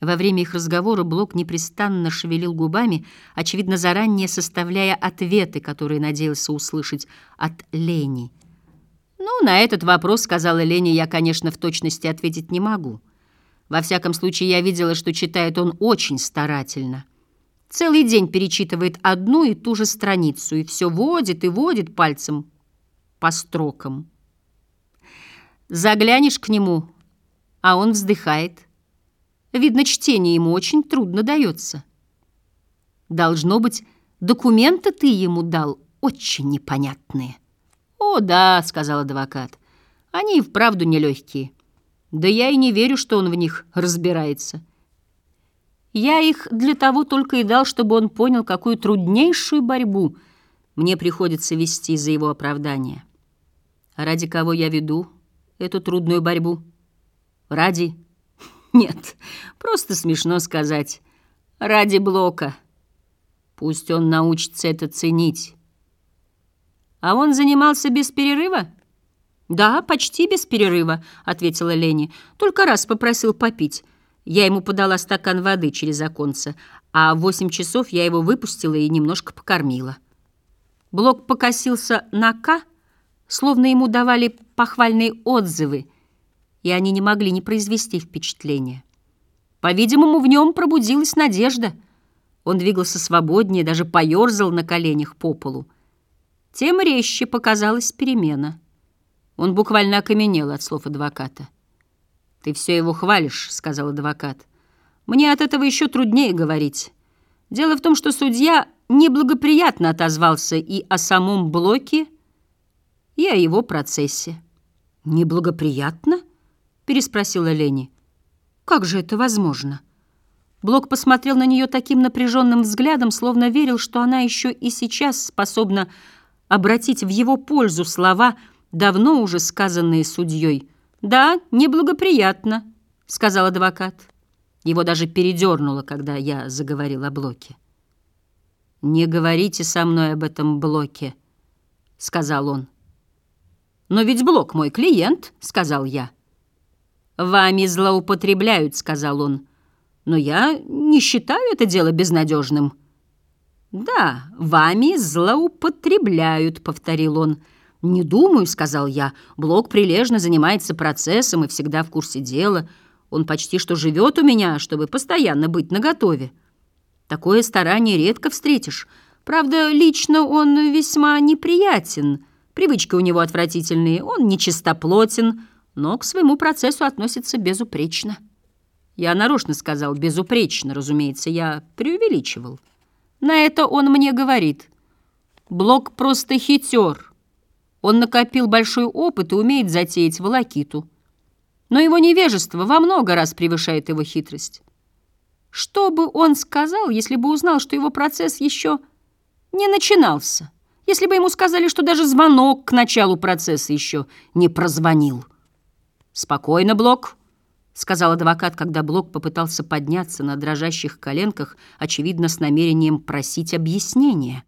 Во время их разговора Блок непрестанно шевелил губами, очевидно, заранее составляя ответы, которые надеялся услышать от Лени. «Ну, на этот вопрос, — сказала Лени, — я, конечно, в точности ответить не могу. Во всяком случае, я видела, что читает он очень старательно. Целый день перечитывает одну и ту же страницу, и все водит и водит пальцем по строкам. Заглянешь к нему, а он вздыхает — Видно, чтение ему очень трудно дается. Должно быть, документы ты ему дал очень непонятные. «О, да», — сказал адвокат, — «они и вправду нелегкие. Да я и не верю, что он в них разбирается. Я их для того только и дал, чтобы он понял, какую труднейшую борьбу мне приходится вести за его оправдание. Ради кого я веду эту трудную борьбу? Ради нет, просто смешно сказать. Ради Блока. Пусть он научится это ценить. А он занимался без перерыва? Да, почти без перерыва, ответила Лени. Только раз попросил попить. Я ему подала стакан воды через оконце, а в восемь часов я его выпустила и немножко покормила. Блок покосился на К, словно ему давали похвальные отзывы, и они не могли не произвести впечатления. По-видимому, в нем пробудилась надежда. Он двигался свободнее, даже поерзал на коленях по полу. Тем резче показалась перемена. Он буквально окаменел от слов адвоката. «Ты все его хвалишь», — сказал адвокат. «Мне от этого еще труднее говорить. Дело в том, что судья неблагоприятно отозвался и о самом блоке, и о его процессе». «Неблагоприятно?» Переспросила Лени. «Как же это возможно?» Блок посмотрел на нее таким напряженным взглядом, словно верил, что она еще и сейчас способна обратить в его пользу слова, давно уже сказанные судьей. «Да, неблагоприятно», — сказал адвокат. Его даже передернуло, когда я заговорил о Блоке. «Не говорите со мной об этом Блоке», — сказал он. «Но ведь Блок мой клиент», — сказал я. «Вами злоупотребляют», — сказал он. «Но я не считаю это дело безнадежным». «Да, вами злоупотребляют», — повторил он. «Не думаю», — сказал я. «Блок прилежно занимается процессом и всегда в курсе дела. Он почти что живет у меня, чтобы постоянно быть наготове. Такое старание редко встретишь. Правда, лично он весьма неприятен. Привычки у него отвратительные, он нечистоплотен» но к своему процессу относится безупречно. Я нарочно сказал «безупречно», разумеется, я преувеличивал. На это он мне говорит. Блок просто хитер. Он накопил большой опыт и умеет затеять волокиту. Но его невежество во много раз превышает его хитрость. Что бы он сказал, если бы узнал, что его процесс еще не начинался? Если бы ему сказали, что даже звонок к началу процесса еще не прозвонил? «Спокойно, Блок», — сказал адвокат, когда Блок попытался подняться на дрожащих коленках, очевидно, с намерением просить объяснения.